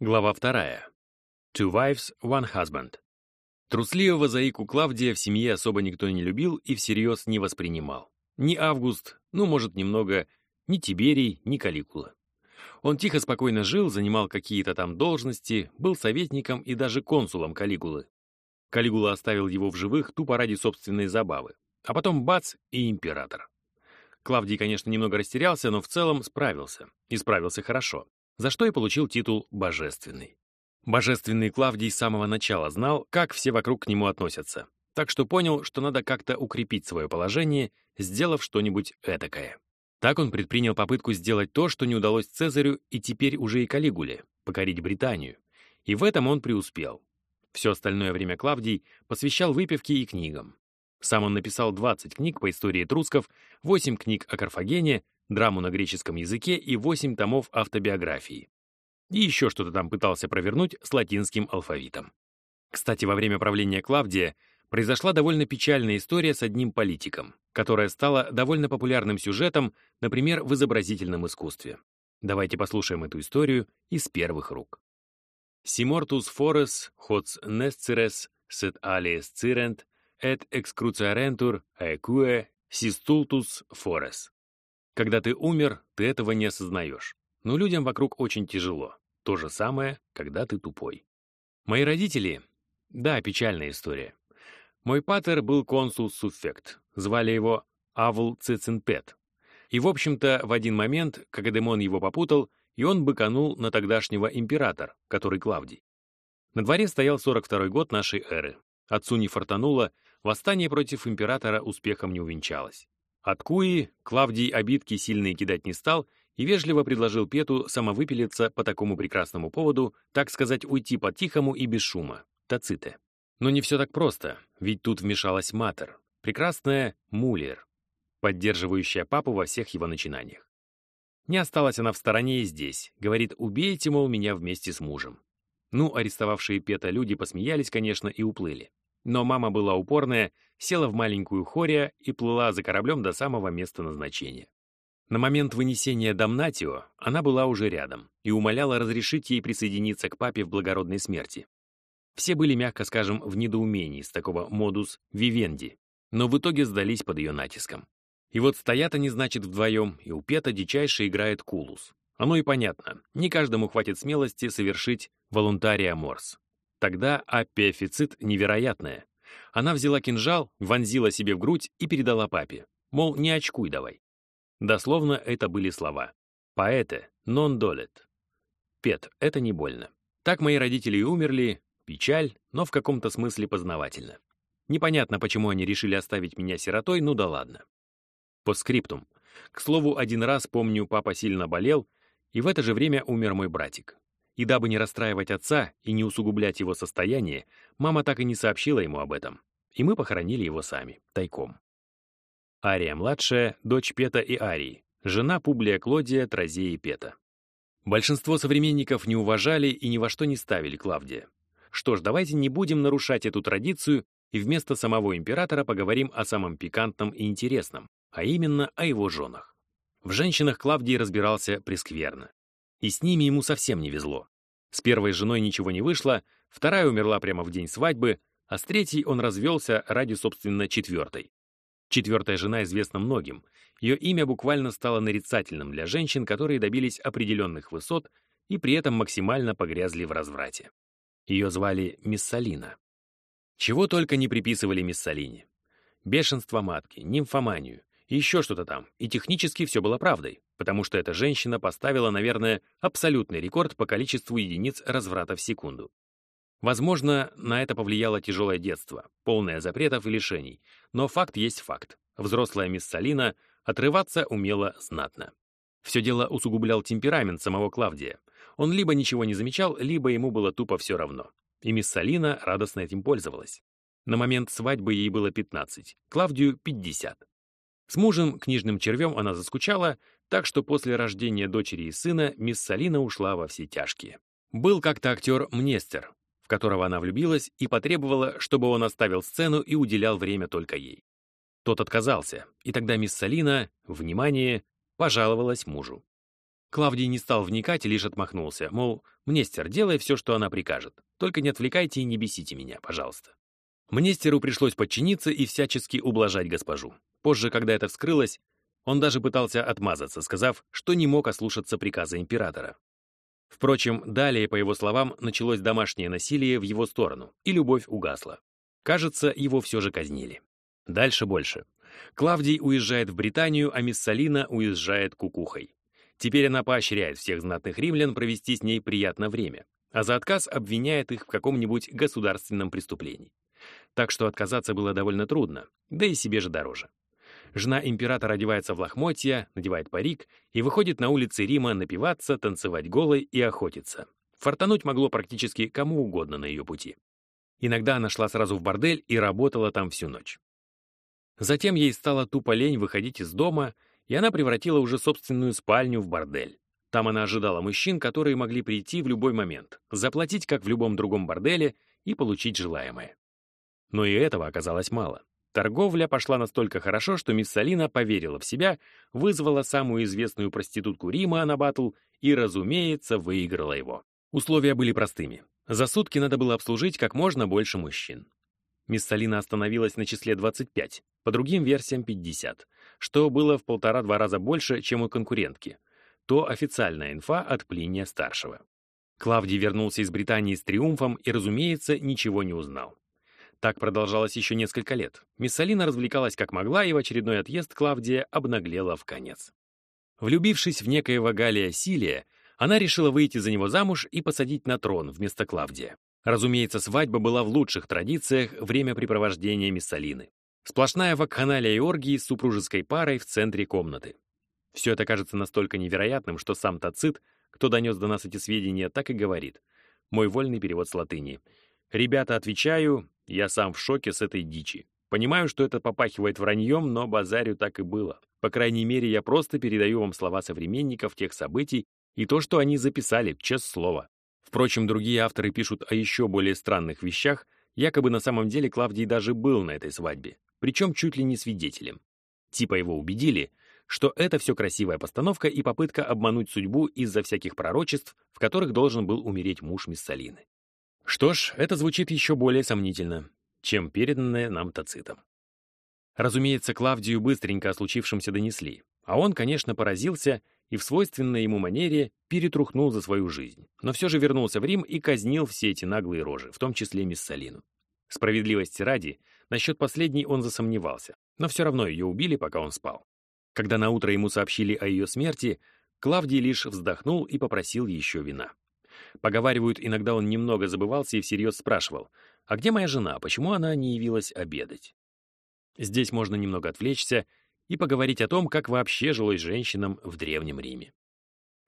Глава вторая. Two wives, one husband. Трусливого заику Клавдия в семье особо никто не любил и всерьез не воспринимал. Ни Август, ну, может, немного, ни Тиберий, ни Каликула. Он тихо, спокойно жил, занимал какие-то там должности, был советником и даже консулом Калигулы. Калигула оставил его в живых тупо ради собственной забавы. А потом бац и император. Клавдий, конечно, немного растерялся, но в целом справился. И справился хорошо за что и получил титул «Божественный». Божественный Клавдий с самого начала знал, как все вокруг к нему относятся, так что понял, что надо как-то укрепить свое положение, сделав что-нибудь этакое. Так он предпринял попытку сделать то, что не удалось Цезарю и теперь уже и Калигуле — покорить Британию. И в этом он преуспел. Все остальное время Клавдий посвящал выпивке и книгам. Сам он написал 20 книг по истории трусков, 8 книг о Карфагене, драму на греческом языке и 8 томов автобиографии. И еще что-то там пытался провернуть с латинским алфавитом. Кстати, во время правления Клавдия произошла довольно печальная история с одним политиком, которая стала довольно популярным сюжетом, например, в изобразительном искусстве. Давайте послушаем эту историю из первых рук. Simortus fores, hoc nescires, sed alies cirent, et excruciarentur aequae sistultus fores. Когда ты умер, ты этого не осознаешь. Но людям вокруг очень тяжело. То же самое, когда ты тупой. Мои родители... Да, печальная история. Мой патер был консул Суффект. Звали его Авл Цицинпет. И, в общем-то, в один момент, когда Демон его попутал, и он быканул на тогдашнего император, который Клавдий. На дворе стоял 42-й год нашей эры. Отцу не фартануло, восстание против императора успехом не увенчалось. От Куи Клавдий обидки сильные кидать не стал и вежливо предложил Пету самовыпилиться по такому прекрасному поводу, так сказать, уйти по-тихому и без шума, таците. Но не все так просто, ведь тут вмешалась Матер, прекрасная Мулер, поддерживающая папу во всех его начинаниях. Не осталась она в стороне и здесь, говорит, убейте, мол, меня вместе с мужем. Ну, арестовавшие Пета люди посмеялись, конечно, и уплыли. Но мама была упорная, села в маленькую хория и плыла за кораблем до самого места назначения. На момент вынесения Дамнатио она была уже рядом и умоляла разрешить ей присоединиться к папе в благородной смерти. Все были, мягко скажем, в недоумении с такого модус вивенди, но в итоге сдались под ее натиском. И вот стоят они, значит, вдвоем, и у Пета дичайше играет кулус. Оно и понятно, не каждому хватит смелости совершить волонтария морс. Тогда аппиофицит невероятное. Она взяла кинжал, вонзила себе в грудь и передала папе. Мол, не очкуй давай. Дословно это были слова. Поэте, нон долет. Пет, это не больно. Так мои родители и умерли, печаль, но в каком-то смысле познавательно. Непонятно, почему они решили оставить меня сиротой, ну да ладно. По скриптум. К слову, один раз, помню, папа сильно болел, и в это же время умер мой братик. И дабы не расстраивать отца и не усугублять его состояние, мама так и не сообщила ему об этом. И мы похоронили его сами, тайком. Ария-младшая, дочь Пета и Арии, жена Публия Клодия, Тразеи Пета. Большинство современников не уважали и ни во что не ставили Клавдия. Что ж, давайте не будем нарушать эту традицию и вместо самого императора поговорим о самом пикантном и интересном, а именно о его женах. В женщинах Клавдий разбирался прескверно. И с ними ему совсем не везло. С первой женой ничего не вышло, вторая умерла прямо в день свадьбы, а с третьей он развелся ради, собственно, четвертой. Четвертая жена известна многим. Ее имя буквально стало нарицательным для женщин, которые добились определенных высот и при этом максимально погрязли в разврате. Ее звали Миссалина. Чего только не приписывали Миссалине. Бешенство матки, нимфоманию, и еще что-то там. И технически все было правдой, потому что эта женщина поставила, наверное, абсолютный рекорд по количеству единиц разврата в секунду. Возможно, на это повлияло тяжелое детство, полное запретов и лишений, но факт есть факт. Взрослая мисс Салина отрываться умела знатно. Все дело усугублял темперамент самого Клавдия. Он либо ничего не замечал, либо ему было тупо все равно. И мисс Салина радостно этим пользовалась. На момент свадьбы ей было 15, Клавдию — 50. С мужем, книжным червем, она заскучала, так что после рождения дочери и сына мисс Салина ушла во все тяжкие. Был как-то актер Мнестер, в которого она влюбилась и потребовала, чтобы он оставил сцену и уделял время только ей. Тот отказался, и тогда мисс Салина, внимание, пожаловалась мужу. Клавдий не стал вникать и лишь отмахнулся, мол, «Мнестер, делай все, что она прикажет. Только не отвлекайте и не бесите меня, пожалуйста». Мнестеру пришлось подчиниться и всячески ублажать госпожу. Позже, когда это вскрылось, он даже пытался отмазаться, сказав, что не мог ослушаться приказа императора. Впрочем, далее, по его словам, началось домашнее насилие в его сторону, и любовь угасла. Кажется, его все же казнили. Дальше больше. Клавдий уезжает в Британию, а мисс Салина уезжает кукухой. Теперь она поощряет всех знатных римлян провести с ней приятное время, а за отказ обвиняет их в каком-нибудь государственном преступлении. Так что отказаться было довольно трудно, да и себе же дороже. Жена императора одевается в лохмотья, надевает парик и выходит на улицы Рима напиваться, танцевать голой и охотиться. Фартануть могло практически кому угодно на ее пути. Иногда она шла сразу в бордель и работала там всю ночь. Затем ей стало тупо лень выходить из дома, и она превратила уже собственную спальню в бордель. Там она ожидала мужчин, которые могли прийти в любой момент, заплатить, как в любом другом борделе, и получить желаемое. Но и этого оказалось мало. Торговля пошла настолько хорошо, что мисс Салина поверила в себя, вызвала самую известную проститутку Рима на батл и, разумеется, выиграла его. Условия были простыми. За сутки надо было обслужить как можно больше мужчин. Мисс Салина остановилась на числе 25, по другим версиям 50, что было в полтора-два раза больше, чем у конкурентки. То официальная инфа от Плиния-старшего. Клавдий вернулся из Британии с триумфом и, разумеется, ничего не узнал. Так продолжалось еще несколько лет. Мисс Алина развлекалась как могла, и в очередной отъезд Клавдия обнаглела в конец. Влюбившись в некоего Галия Силия, она решила выйти за него замуж и посадить на трон вместо Клавдия. Разумеется, свадьба была в лучших традициях времяпрепровождения Миссалины. Сплошная вакханалия и оргии с супружеской парой в центре комнаты. Все это кажется настолько невероятным, что сам Тацит, кто донес до нас эти сведения, так и говорит. Мой вольный перевод с латыни. «Ребята, отвечаю, я сам в шоке с этой дичи. Понимаю, что это попахивает враньем, но базарю так и было. По крайней мере, я просто передаю вам слова современников тех событий, и то, что они записали, честное слово. Впрочем, другие авторы пишут о еще более странных вещах, якобы на самом деле Клавдий даже был на этой свадьбе, причем чуть ли не свидетелем. Типа его убедили, что это все красивая постановка и попытка обмануть судьбу из-за всяких пророчеств, в которых должен был умереть муж Миссалины. Что ж, это звучит еще более сомнительно, чем переданное нам Тацитом. Разумеется, Клавдию быстренько о случившемся донесли, а он, конечно, поразился и в свойственной ему манере перетрухнул за свою жизнь, но все же вернулся в Рим и казнил все эти наглые рожи, в том числе Миссалину. Справедливости ради, насчет последней он засомневался, но все равно ее убили, пока он спал. Когда наутро ему сообщили о ее смерти, Клавдий лишь вздохнул и попросил еще вина. Поговаривают, иногда он немного забывался и всерьез спрашивал, «А где моя жена? Почему она не явилась обедать?» Здесь можно немного отвлечься и поговорить о том, как вообще жилось женщинам в Древнем Риме.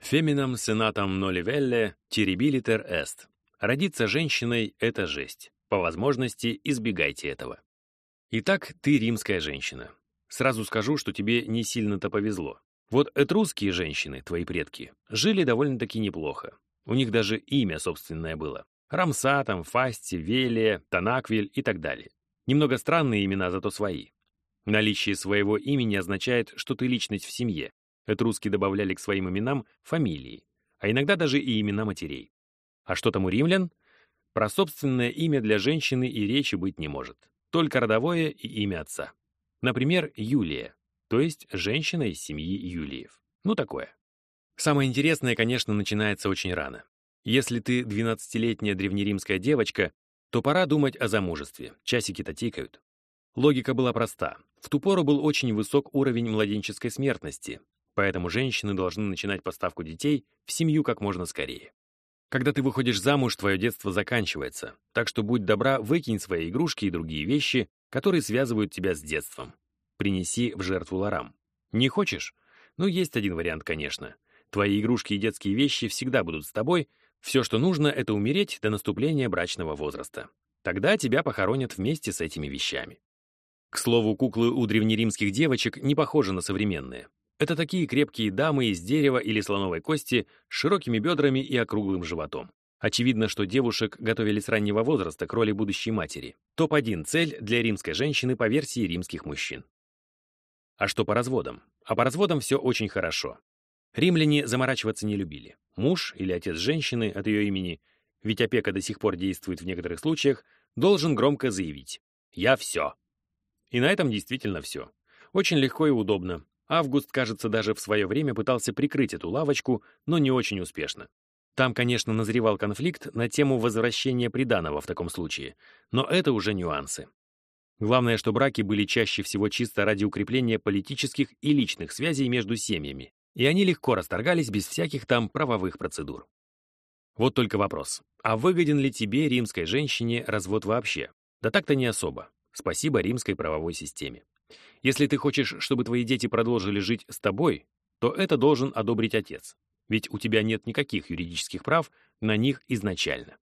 Феминам сенатам ноливелле теребилитер эст. Родиться женщиной — это жесть. По возможности избегайте этого. Итак, ты римская женщина. Сразу скажу, что тебе не сильно-то повезло. Вот этрусские женщины, твои предки, жили довольно-таки неплохо. У них даже имя собственное было. Рамса, там, Фасти, Велия, Танаквиль и так далее. Немного странные имена, зато свои. Наличие своего имени означает, что ты личность в семье. Этруски добавляли к своим именам фамилии, а иногда даже и имена матерей. А что там у римлян? Про собственное имя для женщины и речи быть не может. Только родовое и имя отца. Например, Юлия, то есть женщина из семьи Юлиев. Ну, такое. Самое интересное, конечно, начинается очень рано. Если ты 12-летняя древнеримская девочка, то пора думать о замужестве. Часики-то тикают. Логика была проста. В ту пору был очень высок уровень младенческой смертности, поэтому женщины должны начинать поставку детей в семью как можно скорее. Когда ты выходишь замуж, твое детство заканчивается, так что будь добра, выкинь свои игрушки и другие вещи, которые связывают тебя с детством. Принеси в жертву ларам. Не хочешь? Ну, есть один вариант, конечно. Твои игрушки и детские вещи всегда будут с тобой, все, что нужно, это умереть до наступления брачного возраста. Тогда тебя похоронят вместе с этими вещами. К слову, куклы у древнеримских девочек не похожи на современные. Это такие крепкие дамы из дерева или слоновой кости с широкими бедрами и округлым животом. Очевидно, что девушек готовили с раннего возраста к роли будущей матери. Топ-1 цель для римской женщины по версии римских мужчин. А что по разводам? А по разводам все очень хорошо. Римляне заморачиваться не любили. Муж или отец женщины от ее имени, ведь опека до сих пор действует в некоторых случаях, должен громко заявить «Я все». И на этом действительно все. Очень легко и удобно. Август, кажется, даже в свое время пытался прикрыть эту лавочку, но не очень успешно. Там, конечно, назревал конфликт на тему возвращения приданого в таком случае, но это уже нюансы. Главное, что браки были чаще всего чисто ради укрепления политических и личных связей между семьями, и они легко расторгались без всяких там правовых процедур. Вот только вопрос, а выгоден ли тебе, римской женщине, развод вообще? Да так-то не особо. Спасибо римской правовой системе. Если ты хочешь, чтобы твои дети продолжили жить с тобой, то это должен одобрить отец, ведь у тебя нет никаких юридических прав на них изначально.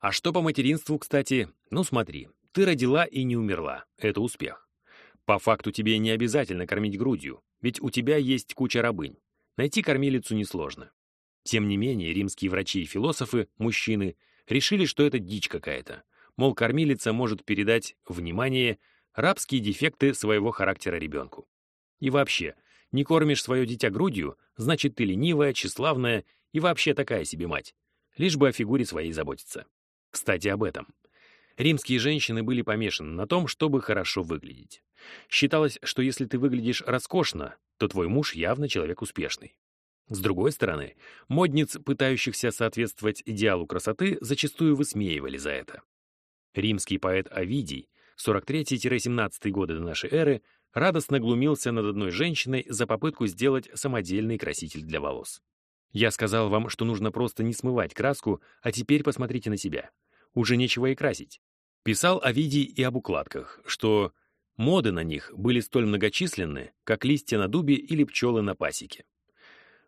А что по материнству, кстати? Ну смотри, ты родила и не умерла, это успех. По факту тебе не обязательно кормить грудью, ведь у тебя есть куча рабынь. Найти кормилицу несложно. Тем не менее, римские врачи и философы, мужчины, решили, что это дичь какая-то. Мол, кормилица может передать, внимание, рабские дефекты своего характера ребенку. И вообще, не кормишь свое дитя грудью, значит, ты ленивая, тщеславная и вообще такая себе мать. Лишь бы о фигуре своей заботиться. Кстати, об этом. Римские женщины были помешаны на том, чтобы хорошо выглядеть. Считалось, что если ты выглядишь роскошно, то твой муж явно человек успешный. С другой стороны, модниц, пытающихся соответствовать идеалу красоты, зачастую высмеивали за это. Римский поэт Овидий 43-17 годы до нашей эры, радостно глумился над одной женщиной за попытку сделать самодельный краситель для волос. Я сказал вам, что нужно просто не смывать краску, а теперь посмотрите на себя. Уже нечего и красить. Писал Овидий и об укладках, что моды на них были столь многочисленны, как листья на дубе или пчелы на пасеке.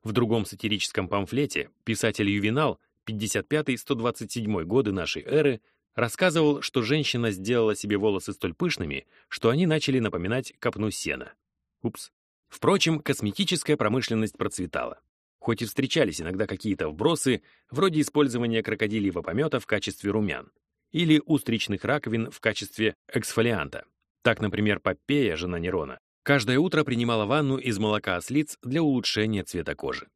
В другом сатирическом памфлете писатель Ювенал, 55-127 годы нашей эры, Рассказывал, что женщина сделала себе волосы столь пышными, что они начали напоминать копну сена. Упс. Впрочем, косметическая промышленность процветала. Хоть и встречались иногда какие-то вбросы, вроде использования крокодильего помета в качестве румян или устричных раковин в качестве эксфолианта. Так, например, Попея, жена Нерона, каждое утро принимала ванну из молока ослиц для улучшения цвета кожи.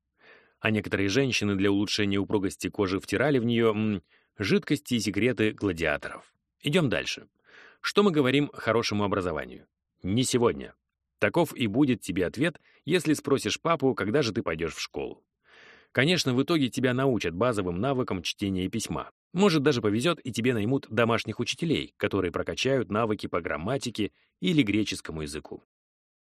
А некоторые женщины для улучшения упругости кожи втирали в нее Жидкости и секреты гладиаторов. Идем дальше. Что мы говорим хорошему образованию? Не сегодня. Таков и будет тебе ответ, если спросишь папу, когда же ты пойдешь в школу. Конечно, в итоге тебя научат базовым навыкам чтения и письма. Может, даже повезет, и тебе наймут домашних учителей, которые прокачают навыки по грамматике или греческому языку.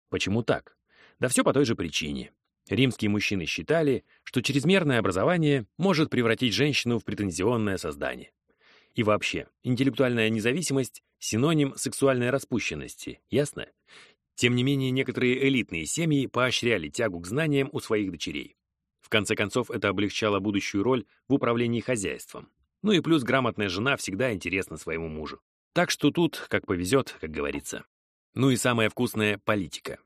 Почему так? Да все по той же причине. Римские мужчины считали, что чрезмерное образование может превратить женщину в претензионное создание. И вообще, интеллектуальная независимость — синоним сексуальной распущенности, ясно? Тем не менее, некоторые элитные семьи поощряли тягу к знаниям у своих дочерей. В конце концов, это облегчало будущую роль в управлении хозяйством. Ну и плюс грамотная жена всегда интересна своему мужу. Так что тут, как повезет, как говорится. Ну и самое вкусное — политика.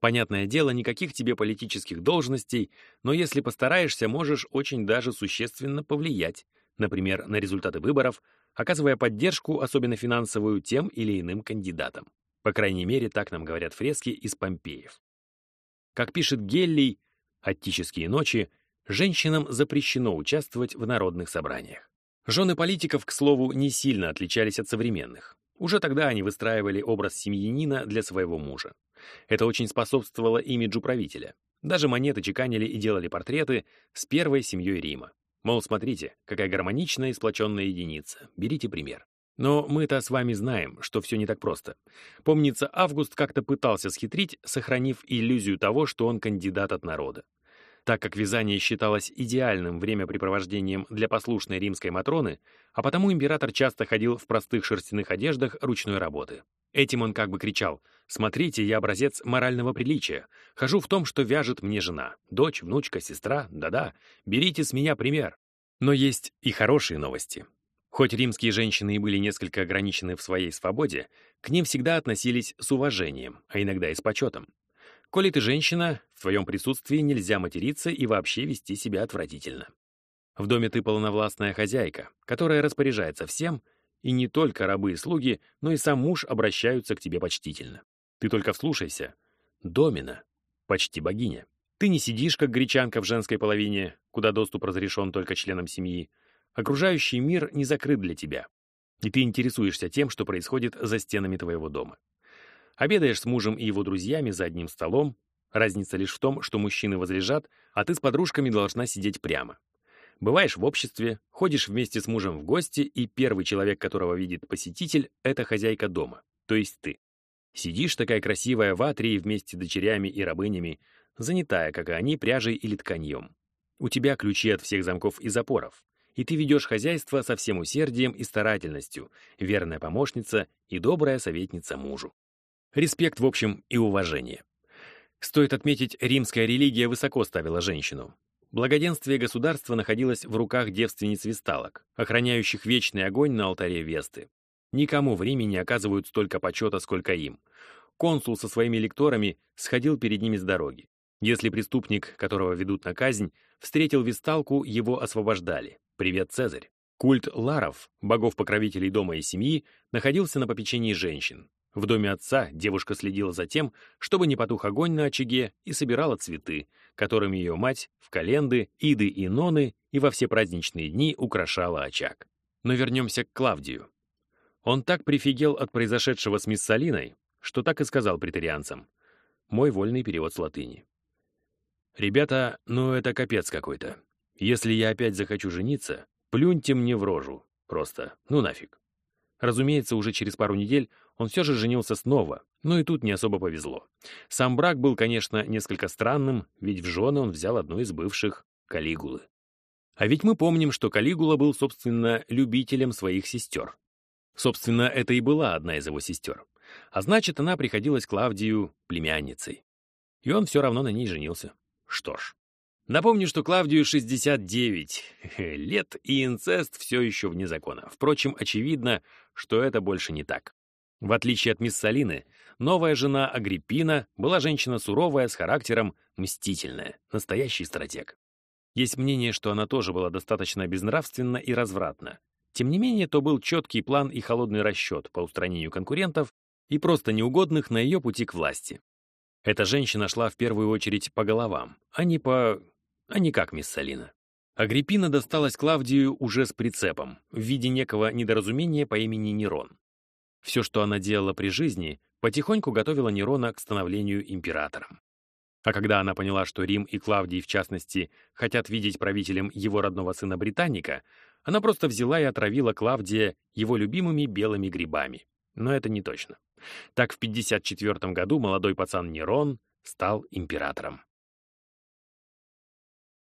Понятное дело, никаких тебе политических должностей, но если постараешься, можешь очень даже существенно повлиять, например, на результаты выборов, оказывая поддержку, особенно финансовую, тем или иным кандидатам. По крайней мере, так нам говорят фрески из Помпеев. Как пишет Геллий, «Аттические ночи» женщинам запрещено участвовать в народных собраниях. Жены политиков, к слову, не сильно отличались от современных. Уже тогда они выстраивали образ семьянина для своего мужа. Это очень способствовало имиджу правителя. Даже монеты чеканили и делали портреты с первой семьей Рима. Мол, смотрите, какая гармоничная и сплоченная единица. Берите пример. Но мы-то с вами знаем, что все не так просто. Помнится, Август как-то пытался схитрить, сохранив иллюзию того, что он кандидат от народа. Так как вязание считалось идеальным времяпрепровождением для послушной римской Матроны, а потому император часто ходил в простых шерстяных одеждах ручной работы. Этим он как бы кричал «Смотрите, я образец морального приличия. Хожу в том, что вяжет мне жена. Дочь, внучка, сестра, да-да. Берите с меня пример». Но есть и хорошие новости. Хоть римские женщины и были несколько ограничены в своей свободе, к ним всегда относились с уважением, а иногда и с почетом. Коли ты женщина, в твоем присутствии нельзя материться и вообще вести себя отвратительно. В доме ты полновластная хозяйка, которая распоряжается всем, и не только рабы и слуги, но и сам муж обращаются к тебе почтительно. Ты только вслушайся. Домина, почти богиня. Ты не сидишь, как гречанка в женской половине, куда доступ разрешен только членам семьи. Окружающий мир не закрыт для тебя. И ты интересуешься тем, что происходит за стенами твоего дома. Обедаешь с мужем и его друзьями за одним столом. Разница лишь в том, что мужчины возлежат, а ты с подружками должна сидеть прямо. Бываешь в обществе, ходишь вместе с мужем в гости, и первый человек, которого видит посетитель, — это хозяйка дома, то есть ты. Сидишь такая красивая в атрии вместе с дочерями и рабынями, занятая, как и они, пряжей или тканьем. У тебя ключи от всех замков и запоров, и ты ведешь хозяйство со всем усердием и старательностью, верная помощница и добрая советница мужу. Респект, в общем, и уважение. Стоит отметить, римская религия высоко ставила женщину. Благоденствие государства находилось в руках девственниц-весталок, охраняющих вечный огонь на алтаре Весты. Никому в Риме не оказывают столько почета, сколько им. Консул со своими лекторами сходил перед ними с дороги. Если преступник, которого ведут на казнь, встретил весталку, его освобождали. Привет, Цезарь. Культ ларов, богов-покровителей дома и семьи, находился на попечении женщин. В доме отца девушка следила за тем, чтобы не потух огонь на очаге и собирала цветы, которыми ее мать в календы, иды и ноны и во все праздничные дни украшала очаг. Но вернемся к Клавдию. Он так прифигел от произошедшего с мисс Салиной, что так и сказал претарианцам. Мой вольный перевод с латыни. «Ребята, ну это капец какой-то. Если я опять захочу жениться, плюньте мне в рожу. Просто, ну нафиг». Разумеется, уже через пару недель он все же женился снова, но и тут не особо повезло. Сам брак был, конечно, несколько странным, ведь в жены он взял одну из бывших — Калигулы. А ведь мы помним, что Калигула был, собственно, любителем своих сестер. Собственно, это и была одна из его сестер. А значит, она приходилась Клавдию племянницей. И он все равно на ней женился. Что ж. Напомню, что Клавдию 69 лет, и инцест все еще вне закона. Впрочем, очевидно, что это больше не так. В отличие от мисс Салины, новая жена Агриппина была женщина суровая, с характером, мстительная, настоящий стратег. Есть мнение, что она тоже была достаточно безнравственна и развратна. Тем не менее, то был четкий план и холодный расчет по устранению конкурентов и просто неугодных на ее пути к власти. Эта женщина шла в первую очередь по головам, а не по а не как мисс Салина. Агриппина досталась Клавдию уже с прицепом, в виде некого недоразумения по имени Нерон. Все, что она делала при жизни, потихоньку готовила Нерона к становлению императором. А когда она поняла, что Рим и Клавдий, в частности, хотят видеть правителем его родного сына Британника, она просто взяла и отравила Клавдия его любимыми белыми грибами. Но это не точно. Так в 54 году молодой пацан Нерон стал императором.